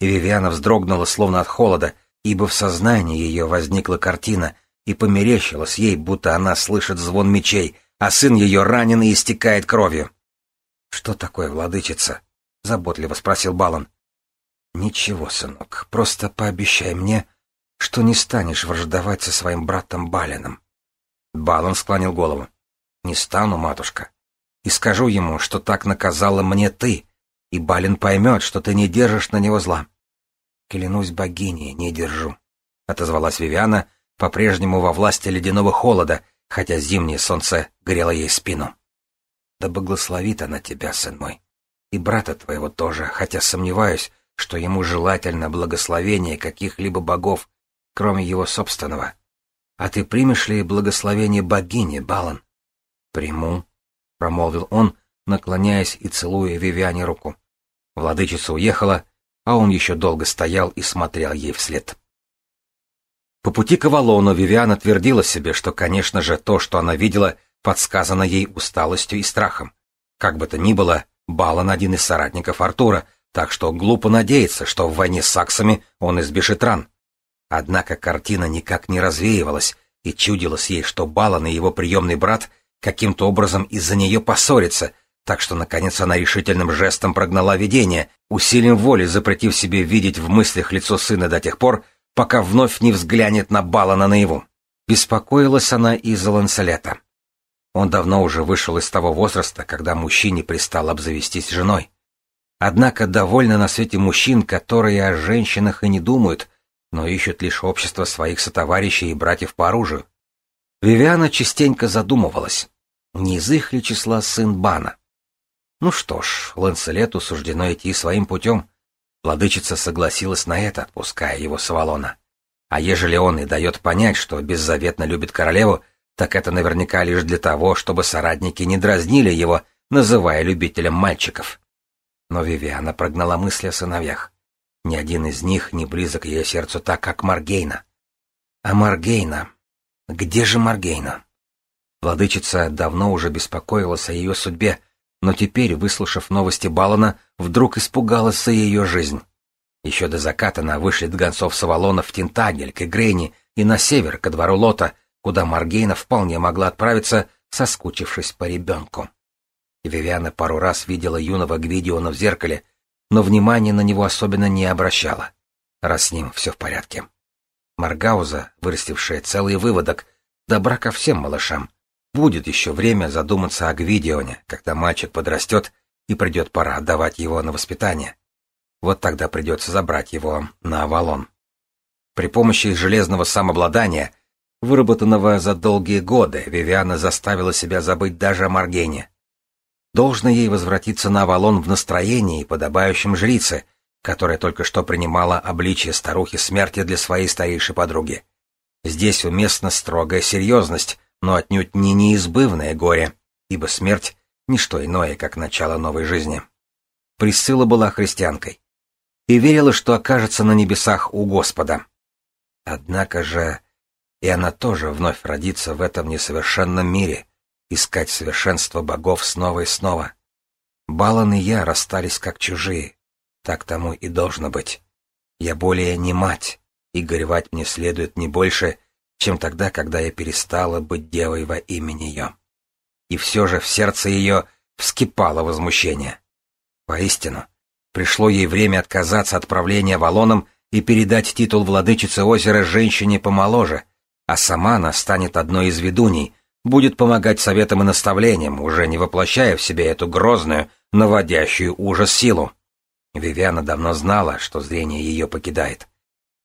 A: И Вивиана вздрогнула словно от холода, ибо в сознании ее возникла картина, и померещилась ей, будто она слышит звон мечей, а сын ее ранен и истекает кровью. — Что такое, владычица? — заботливо спросил Балон. — Ничего, сынок, просто пообещай мне, что не станешь враждовать со своим братом Балином. Балон склонил голову. Не стану, матушка. И скажу ему, что так наказала мне ты, и Балин поймет, что ты не держишь на него зла. Клянусь богиней, не держу, — отозвалась Вивиана, по-прежнему во власти ледяного холода, хотя зимнее солнце грело ей спину. Да благословит она тебя, сын мой, и брата твоего тоже, хотя сомневаюсь, что ему желательно благословение каких-либо богов, кроме его собственного. А ты примешь ли благословение богини, Балан? «Приму», — промолвил он, наклоняясь и целуя Вивиане руку. Владычица уехала, а он еще долго стоял и смотрел ей вслед. По пути к Авалону Вивиана твердила себе, что, конечно же, то, что она видела, подсказано ей усталостью и страхом. Как бы то ни было, Балан один из соратников Артура, так что глупо надеяться, что в войне с саксами он избежит ран. Однако картина никак не развеивалась, и чудилось ей, что Балан и его приемный брат каким-то образом из-за нее поссориться, так что, наконец, она решительным жестом прогнала видение, усилием воли запретив себе видеть в мыслях лицо сына до тех пор, пока вновь не взглянет на Балана наяву. Беспокоилась она из-за Ланселета. Он давно уже вышел из того возраста, когда мужчине пристал обзавестись женой. Однако довольно на свете мужчин, которые о женщинах и не думают, но ищут лишь общество своих сотоварищей и братьев по оружию. Вивиана частенько задумывалась, не из их ли числа сын Бана. Ну что ж, Ланселету суждено идти своим путем. Владычица согласилась на это, отпуская его с Авалона. А ежели он и дает понять, что беззаветно любит королеву, так это наверняка лишь для того, чтобы соратники не дразнили его, называя любителем мальчиков. Но Вивиана прогнала мысли о сыновьях. Ни один из них не близок ее сердцу так, как Маргейна. А Маргейна... Где же Маргейна? Владычица давно уже беспокоилась о ее судьбе, но теперь, выслушав новости Балана, вдруг испугалась за ее жизнь. Еще до заката она вышлет гонцов с Авалона в Тинтагель, к Игрейне и на север, ко двору Лота, куда Маргейна вполне могла отправиться, соскучившись по ребенку. Вивиана пару раз видела юного Гвидиона в зеркале, но внимания на него особенно не обращала, раз с ним все в порядке. Маргауза, вырастившая целый выводок, добра ко всем малышам, будет еще время задуматься о Гвидионе, когда мальчик подрастет и придет пора отдавать его на воспитание. Вот тогда придется забрать его на Авалон. При помощи железного самообладания, выработанного за долгие годы, Вивиана заставила себя забыть даже о Маргене. Должно ей возвратиться на Авалон в настроении, подобающем жрице, которая только что принимала обличие старухи смерти для своей старейшей подруги. Здесь уместна строгая серьезность, но отнюдь не неизбывное горе, ибо смерть — ничто иное, как начало новой жизни. Присцилла была христианкой и верила, что окажется на небесах у Господа. Однако же и она тоже вновь родится в этом несовершенном мире, искать совершенство богов снова и снова. Балан и я расстались как чужие. Так тому и должно быть. Я более не мать, и горевать мне следует не больше, чем тогда, когда я перестала быть девой во имя нее. И все же в сердце ее вскипало возмущение. Поистину, пришло ей время отказаться от правления Валоном и передать титул владычицы озера женщине помоложе, а сама она станет одной из ведуней, будет помогать советам и наставлениям, уже не воплощая в себе эту грозную, наводящую ужас силу. Вивиана давно знала, что зрение ее покидает.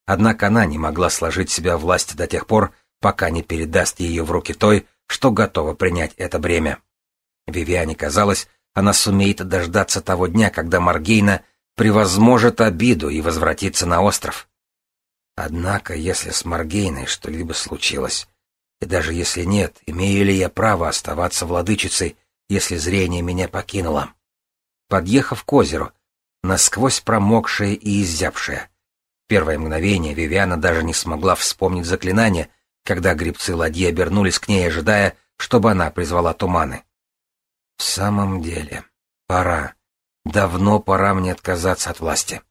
A: Однако она не могла сложить себя власть до тех пор, пока не передаст ее в руки той, что готова принять это бремя. Вивиане казалось, она сумеет дождаться того дня, когда Маргейна превозможет обиду и возвратится на остров. Однако, если с Маргейной что-либо случилось, и даже если нет, имею ли я право оставаться владычицей, если зрение меня покинуло? Подъехав к озеру, насквозь промокшая и изябшая, первое мгновение Вивиана даже не смогла вспомнить заклинание, когда грибцы ладьи обернулись к ней, ожидая, чтобы она призвала туманы. В самом деле, пора. Давно пора мне отказаться от власти.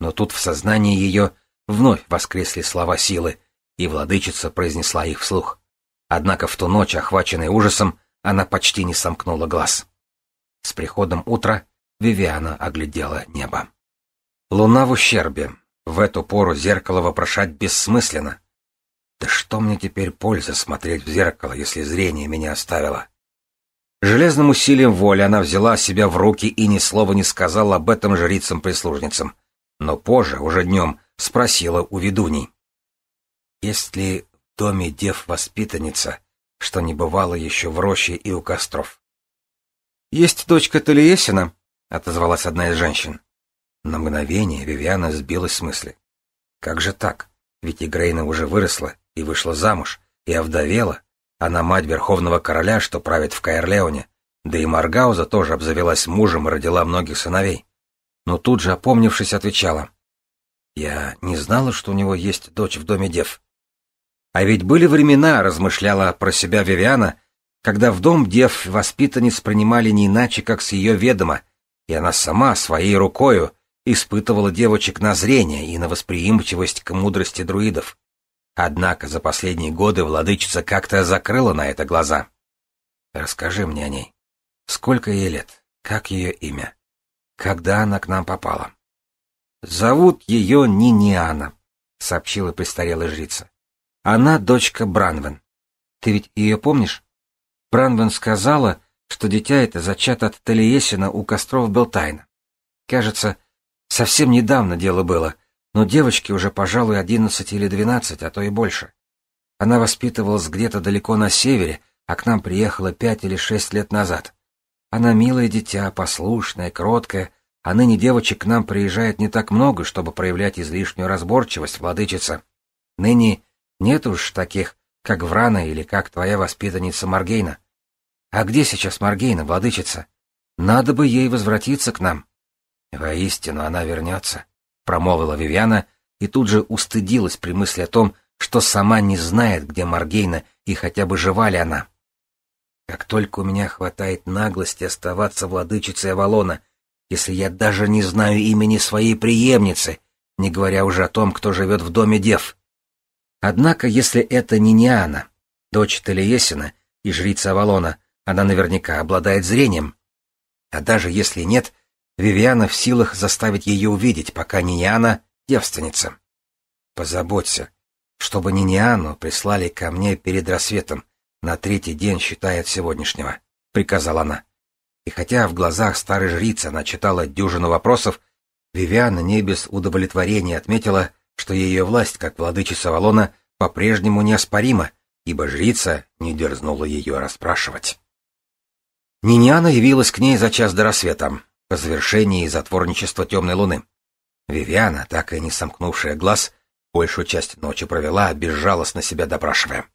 A: Но тут в сознании ее вновь воскресли слова силы, и владычица произнесла их вслух. Однако в ту ночь, охваченная ужасом, она почти не сомкнула глаз. С приходом утра Вивиана оглядела небо. Луна в ущербе, в эту пору зеркало вопрошать бессмысленно. Да что мне теперь польза смотреть в зеркало, если зрение меня оставило? Железным усилием воли она взяла себя в руки и ни слова не сказала об этом жрицам-прислужницам. Но позже, уже днем, спросила у ведуней. Есть ли в доме дев-воспитанница, что не бывало еще в роще и у костров? «Есть дочка Талиесина», — отозвалась одна из женщин. На мгновение Вивиана сбилась с мысли. Как же так? Ведь Игрейна уже выросла и вышла замуж, и овдовела. Она мать верховного короля, что правит в Каэрлеоне. Да и Маргауза тоже обзавелась мужем и родила многих сыновей. Но тут же, опомнившись, отвечала. «Я не знала, что у него есть дочь в доме дев». А ведь были времена, размышляла про себя Вивиана, когда в дом дев воспитанниц принимали не иначе, как с ее ведома, и она сама своей рукою испытывала девочек на зрение и на восприимчивость к мудрости друидов. Однако за последние годы владычица как-то закрыла на это глаза. Расскажи мне о ней. Сколько ей лет? Как ее имя? Когда она к нам попала? Зовут ее Ниниана, сообщила престарелая жрица. Она дочка Бранвен. Ты ведь ее помнишь? Бранвен сказала, что дитя это зачато от Талиесина у костров Белтайна. Кажется, Совсем недавно дело было. но девочке уже, пожалуй, одиннадцать или двенадцать, а то и больше. Она воспитывалась где-то далеко на севере, а к нам приехала пять или шесть лет назад. Она милое дитя, послушное, кроткое, а ныне девочек к нам приезжает не так много, чтобы проявлять излишнюю разборчивость, владычица. Ныне нет уж таких, как Врана или как твоя воспитанница Маргейна. А где сейчас Маргейна, владычица? Надо бы ей возвратиться к нам. Воистину она вернется, промолвила Вивиана и тут же устыдилась при мысли о том, что сама не знает, где Маргейна и хотя бы жива ли она. Как только у меня хватает наглости оставаться владычицей Авалона, если я даже не знаю имени своей преемницы, не говоря уже о том, кто живет в доме дев. Однако, если это не Ниана, дочь Телеесина и жрица Авалона, она наверняка обладает зрением. А даже если нет, Вивиана в силах заставить ее увидеть, пока Ниана — девственница. Позаботься, чтобы Ниниану прислали ко мне перед рассветом, на третий день считая от сегодняшнего, — приказала она. И хотя в глазах старой жрицы она читала дюжину вопросов, Вивиана не без удовлетворения отметила, что ее власть, как владычица Валона, по-прежнему неоспорима, ибо жрица не дерзнула ее расспрашивать. Ниниана явилась к ней за час до рассвета, по завершении затворничества темной луны. Вивиана, так и не сомкнувшая глаз, большую часть ночи провела, безжалостно себя допрашивая.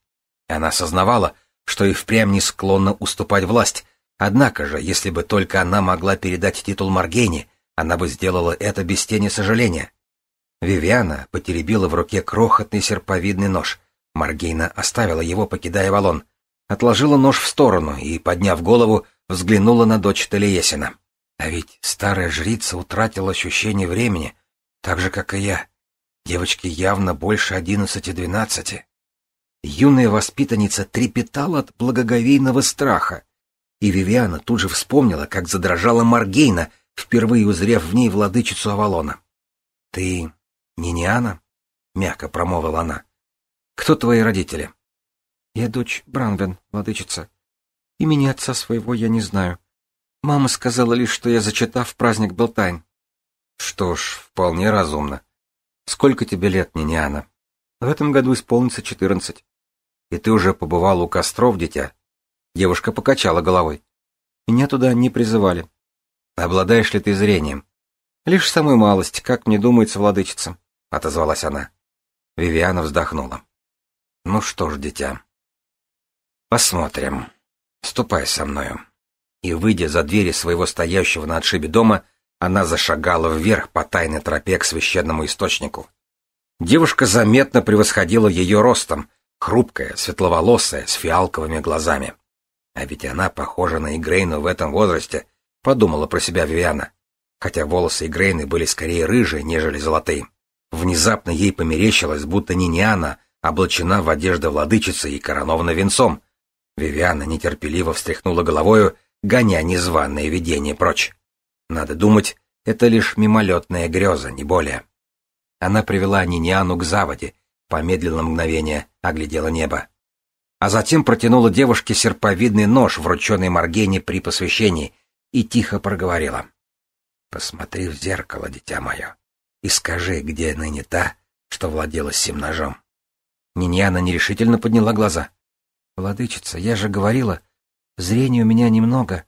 A: Она осознавала, что и впрямь не склонна уступать власть, однако же, если бы только она могла передать титул Маргене, она бы сделала это без тени сожаления. Вивиана потеребила в руке крохотный серповидный нож. Маргейна оставила его, покидая валон. Отложила нож в сторону и, подняв голову, взглянула на дочь Талиесина. А ведь старая жрица утратила ощущение времени, так же, как и я. Девочке явно больше одиннадцати-двенадцати. Юная воспитанница трепетала от благоговейного страха. И Вивиана тут же вспомнила, как задрожала Маргейна, впервые узрев в ней владычицу Авалона. — Ты не Ниана? — мягко промолвила она. — Кто твои родители? — Я дочь Бранвен, владычица. Имени отца своего я не знаю. Мама сказала лишь, что я зачата в праздник Белтайн. — Что ж, вполне разумно. Сколько тебе лет, Ниниана? В этом году исполнится четырнадцать. И ты уже побывал у костров, дитя? Девушка покачала головой. Меня туда не призывали. Обладаешь ли ты зрением? Лишь самую малость, как мне думается, владычица, отозвалась она. Вивиана вздохнула. Ну что ж, дитя. Посмотрим. Ступай со мною. И, выйдя за двери своего стоящего на отшибе дома, она зашагала вверх по тайной тропе к священному источнику. Девушка заметно превосходила ее ростом, хрупкая, светловолосая, с фиалковыми глазами. А ведь она похожа на Игрейну в этом возрасте, подумала про себя Вивиана, хотя волосы Игрейны были скорее рыжие, нежели золотые. Внезапно ей померещилось, будто Ниниана облачена в одежды владычицы и коронована венцом. Вивиана нетерпеливо встряхнула головою, гоня незваное видение прочь. Надо думать, это лишь мимолетная греза, не более. Она привела Ниниану к заводе, помедлила мгновение, оглядела небо. А затем протянула девушке серповидный нож, врученный Маргене при посвящении, и тихо проговорила. «Посмотри в зеркало, дитя мое, и скажи, где ныне та, что владела сим ножом». Ниньяна нерешительно подняла глаза. «Владычица, я же говорила, зрения у меня немного».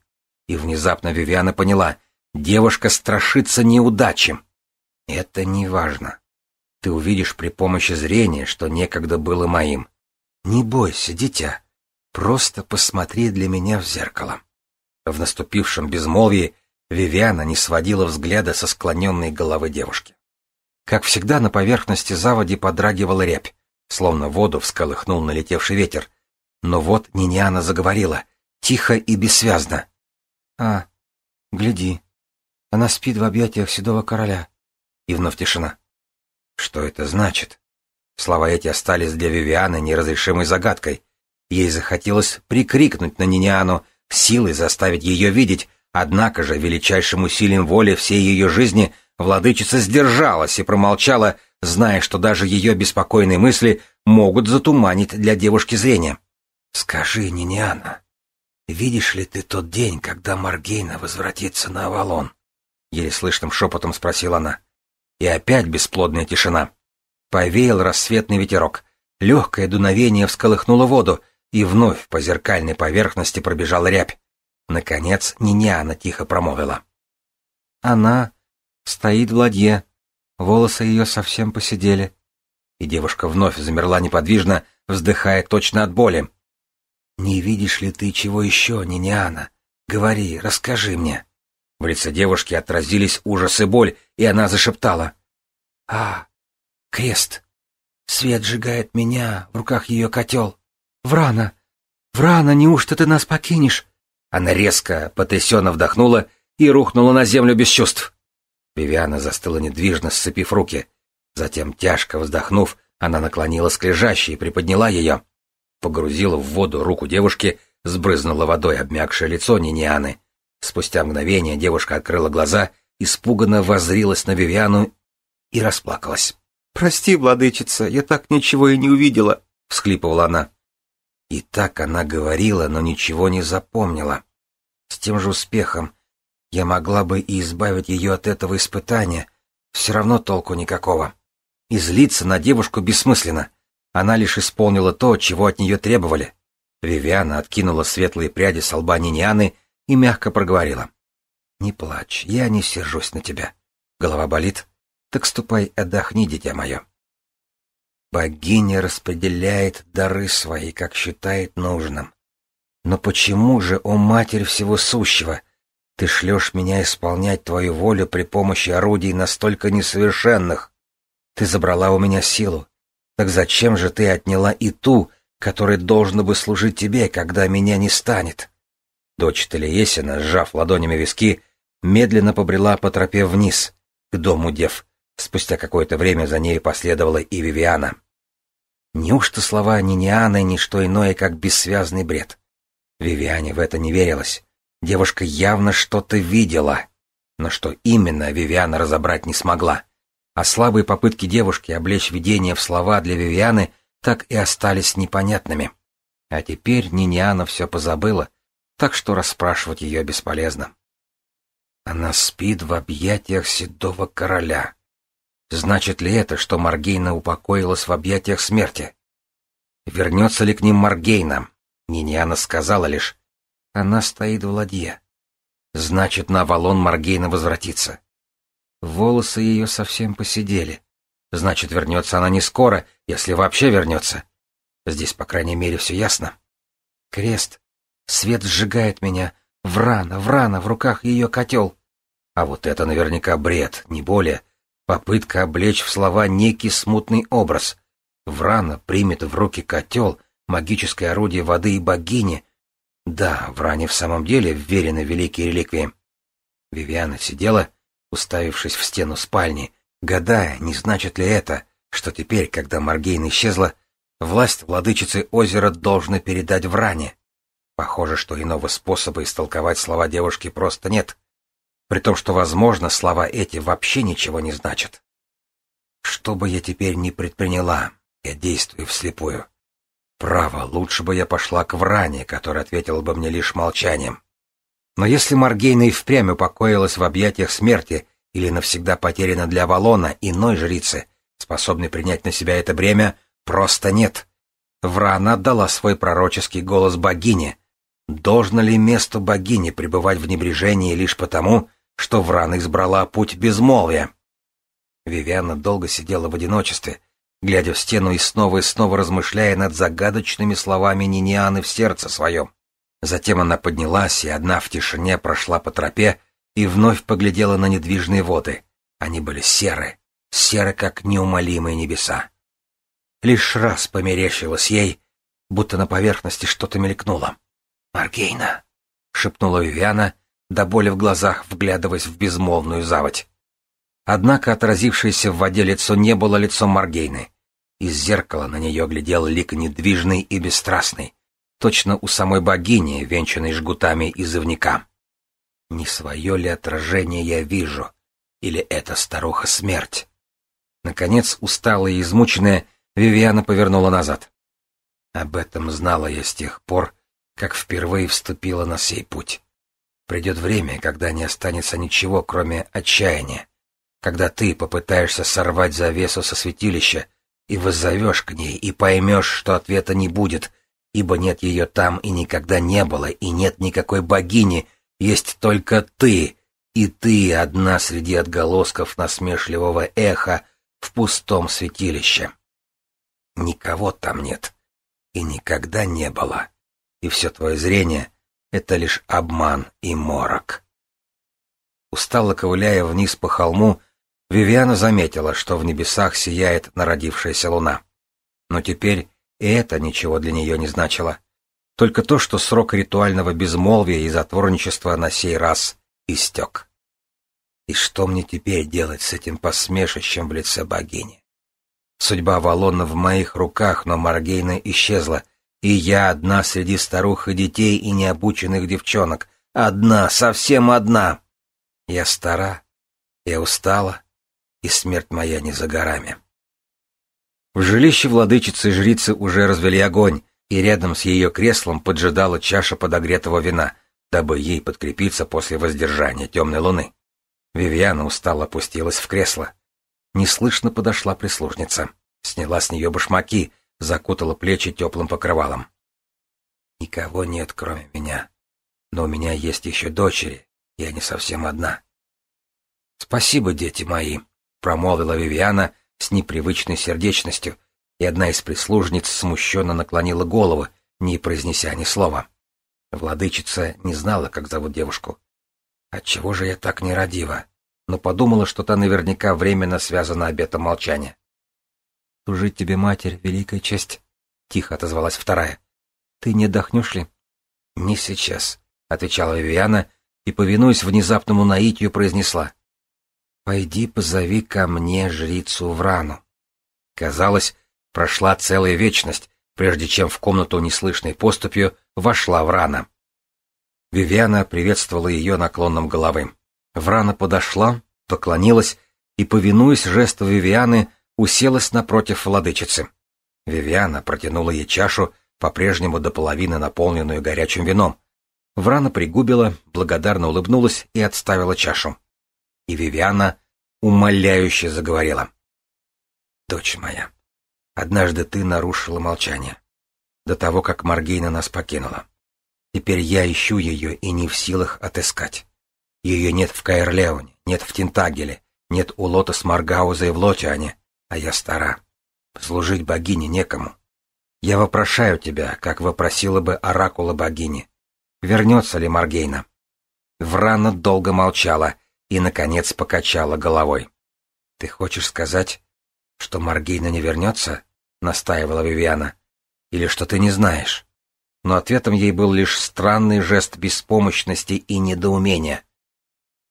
A: И внезапно Вивиана поняла, девушка страшится неудачи. «Это не важно. Ты увидишь при помощи зрения, что некогда было моим. Не бойся, дитя. Просто посмотри для меня в зеркало». В наступившем безмолвии Вивиана не сводила взгляда со склоненной головы девушки. Как всегда, на поверхности заводи подрагивала рябь, словно воду всколыхнул налетевший ветер. Но вот Ниниана заговорила, тихо и бессвязно. «А, гляди, она спит в объятиях седого короля». И вновь тишина. Что это значит? Слова эти остались для Вивианы неразрешимой загадкой. Ей захотелось прикрикнуть на Ниниану, силой заставить ее видеть, однако же величайшим усилием воли всей ее жизни владычица сдержалась и промолчала, зная, что даже ее беспокойные мысли могут затуманить для девушки зрение. «Скажи, Ниниана, видишь ли ты тот день, когда Маргейна возвратится на Авалон?» Еле слышным шепотом спросила она. И опять бесплодная тишина. Повеял рассветный ветерок. Легкое дуновение всколыхнуло воду, и вновь по зеркальной поверхности пробежала рябь. Наконец Ниняна тихо промолвила. Она стоит в ладье, волосы ее совсем посидели. И девушка вновь замерла неподвижно, вздыхая точно от боли. «Не видишь ли ты чего еще, Ниняна? Говори, расскажи мне». В лице девушки отразились ужас и боль, и она зашептала. «А, крест! Свет сжигает меня, в руках ее котел. Врана! Врана, неужто ты нас покинешь?» Она резко, потрясенно вдохнула и рухнула на землю без чувств. Вивиана застыла недвижно, сцепив руки. Затем, тяжко вздохнув, она наклонилась к лежащей и приподняла ее. Погрузила в воду руку девушки, сбрызнула водой обмякшее лицо Нинианы. Спустя мгновение девушка открыла глаза, испуганно воззрилась на Вивиану и расплакалась. «Прости, владычица, я так ничего и не увидела», — всхлипывала она. И так она говорила, но ничего не запомнила. С тем же успехом я могла бы и избавить ее от этого испытания, все равно толку никакого. И злиться на девушку бессмысленно. Она лишь исполнила то, чего от нее требовали. Вивиана откинула светлые пряди с лба Нинианы и мягко проговорила. «Не плачь, я не сержусь на тебя. Голова болит? Так ступай, отдохни, дитя мое». Богиня распределяет дары свои, как считает нужным. Но почему же, о Матерь Всего Сущего, ты шлешь меня исполнять твою волю при помощи орудий настолько несовершенных? Ты забрала у меня силу. Так зачем же ты отняла и ту, которая должна бы служить тебе, когда меня не станет?» Дочь Талиесина, сжав ладонями виски, медленно побрела по тропе вниз, к дому дев. Спустя какое-то время за ней последовала и Вивиана. Неужто слова Нинианы не что иное, как бессвязный бред? Вивиане в это не верилось. Девушка явно что-то видела, но что именно Вивиана разобрать не смогла. А слабые попытки девушки облечь видение в слова для Вивианы так и остались непонятными. А теперь Ниниана все позабыла, так что расспрашивать ее бесполезно. Она спит в объятиях седого короля. Значит ли это, что Маргейна упокоилась в объятиях смерти? Вернется ли к ним Маргейна? Ниниана сказала лишь, она стоит в ладье. Значит, на Авалон Маргейна возвратится. Волосы ее совсем посидели. Значит, вернется она не скоро, если вообще вернется. Здесь, по крайней мере, все ясно. Крест. Свет сжигает меня. Врана, врана, в руках ее котел. А вот это наверняка бред, не более. Попытка облечь в слова некий смутный образ. Врана примет в руки котел, магическое орудие воды и богини, да, в ране в самом деле вверены великие реликвии. Вивиана сидела, уставившись в стену спальни, гадая, не значит ли это, что теперь, когда Маргейн исчезла, власть владычицы озера должна передать в ране. Похоже, что иного способа истолковать слова девушки просто нет, при том, что, возможно, слова эти вообще ничего не значат. Что бы я теперь ни предприняла, я действую вслепую. Право, лучше бы я пошла к Вране, который ответил бы мне лишь молчанием. Но если Маргейна и впрямь упокоилась в объятиях смерти или навсегда потеряна для Авалона, иной жрицы, способной принять на себя это бремя, просто нет. Врана отдала свой пророческий голос богине. Должно ли месту богини пребывать в небрежении лишь потому, что Врана избрала путь безмолвия? Вивиана долго сидела в одиночестве, глядя в стену и снова и снова размышляя над загадочными словами Нинианы в сердце своем. Затем она поднялась и одна в тишине прошла по тропе и вновь поглядела на недвижные воды. Они были серы, серы, как неумолимые небеса. Лишь раз померещилось ей, будто на поверхности что-то мелькнуло. «Маргейна!» — шепнула Вивиана, до боли в глазах вглядываясь в безмолвную заводь. Однако отразившееся в воде лицо не было лицом Маргейны. Из зеркала на нее глядел лик недвижный и бесстрастный, точно у самой богини, венчанной жгутами из ивника. Не свое ли отражение я вижу, или это старуха смерть? Наконец, усталая и измученная, Вивиана повернула назад. Об этом знала я с тех пор, как впервые вступила на сей путь. Придет время, когда не останется ничего, кроме отчаяния, когда ты попытаешься сорвать завесу со святилища и воззовешь к ней, и поймешь, что ответа не будет, ибо нет ее там и никогда не было, и нет никакой богини, есть только ты, и ты одна среди отголосков насмешливого эха в пустом святилище. Никого там нет, и никогда не было, и все твое зрение — это лишь обман и морок. Устало ковыляя вниз по холму, Вивиана заметила, что в небесах сияет народившаяся луна. Но теперь и это ничего для нее не значило. Только то, что срок ритуального безмолвия и затворничества на сей раз истек. И что мне теперь делать с этим посмешищем в лице богини? Судьба Валона в моих руках, но Маргейна исчезла, и я одна среди старух и детей и необученных девчонок. Одна, совсем одна. Я стара, я устала, и смерть моя не за горами. В жилище владычицы жрицы уже развели огонь, и рядом с ее креслом поджидала чаша подогретого вина, дабы ей подкрепиться после воздержания темной луны. Вивиана устало опустилась в кресло. Неслышно подошла прислужница, сняла с нее башмаки, закутала плечи теплым покрывалом. «Никого нет, кроме меня. Но у меня есть еще дочери, я не совсем одна». «Спасибо, дети мои», промолвила Вивиана с непривычной сердечностью, и одна из прислужниц смущенно наклонила голову, не произнеся ни слова. Владычица не знала, как зовут девушку. Отчего же я так нерадива? Но подумала, что та наверняка временно связана обетом молчания. «Служить тебе, матерь, великая честь», — тихо отозвалась вторая. «Ты не отдохнешь ли?» «Не сейчас», — отвечала Вивиана и, повинуясь внезапному наитию, произнесла. «Пойди позови ко мне жрицу Врану». Казалось, прошла целая вечность, прежде чем в комнату неслышной поступью вошла Врана. Вивиана приветствовала ее наклоном головы. Врана подошла, поклонилась и, повинуясь жесту Вивианы, уселась напротив владычицы. Вивиана протянула ей чашу, по-прежнему до половины наполненную горячим вином. Врана пригубила, благодарно улыбнулась и отставила чашу и Вивиана умоляюще заговорила. «Дочь моя, однажды ты нарушила молчание. До того, как Маргейна нас покинула. Теперь я ищу ее и не в силах отыскать. Ее нет в Каэрлеоне, нет в Тинтагеле, нет у Лотос Маргауза и в Лотиане, а я стара. Служить богине некому. Я вопрошаю тебя, как вопросила бы оракула богини. Вернется ли Маргейна?» Врана долго молчала, и, наконец, покачала головой. «Ты хочешь сказать, что Маргейна не вернется?» — настаивала Вивиана. «Или что ты не знаешь?» Но ответом ей был лишь странный жест беспомощности и недоумения.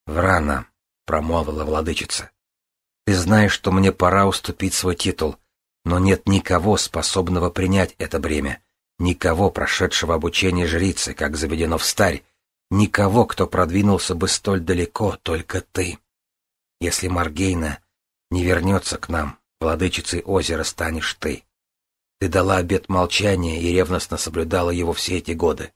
A: «Врана», — промолвила владычица, — «ты знаешь, что мне пора уступить свой титул, но нет никого, способного принять это бремя, никого, прошедшего обучение жрицы, как заведено в старь, Никого, кто продвинулся бы столь далеко, только ты. Если Маргейна не вернется к нам, владычицей озера станешь ты. Ты дала обет молчания и ревностно соблюдала его все эти годы.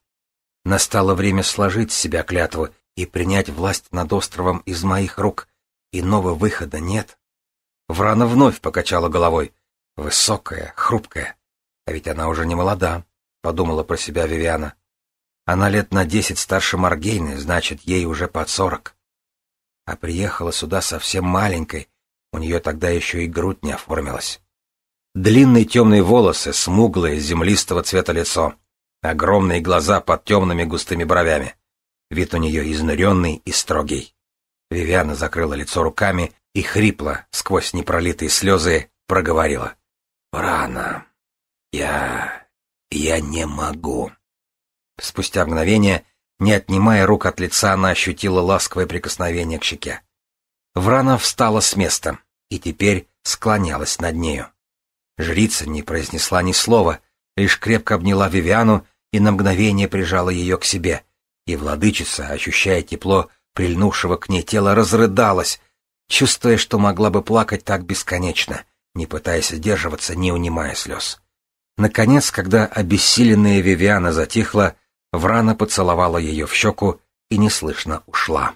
A: Настало время сложить с себя клятву и принять власть над островом из моих рук. Иного выхода нет. Врана вновь покачала головой. Высокая, хрупкая. А ведь она уже не молода, — подумала про себя Вивиана. Она лет на десять старше Маргейны, значит, ей уже под сорок. А приехала сюда совсем маленькой, у нее тогда еще и грудь не оформилась. Длинные темные волосы, смуглое, землистого цвета лицо, огромные глаза под темными густыми бровями. Вид у нее изнуренный и строгий. Вивиана закрыла лицо руками и хрипло, сквозь непролитые слезы, проговорила. «Рано. Я... я не могу». Спустя мгновение, не отнимая рук от лица, она ощутила ласковое прикосновение к щеке. Врана встала с места и теперь склонялась над нею. Жрица не произнесла ни слова, лишь крепко обняла Вивиану и на мгновение прижала ее к себе, и владычица, ощущая тепло прильнувшего к ней тела, разрыдалась, чувствуя, что могла бы плакать так бесконечно, не пытаясь сдерживаться, не унимая слез. Наконец, когда обессиленная Вивиана затихла, Врана поцеловала ее в щеку и неслышно ушла.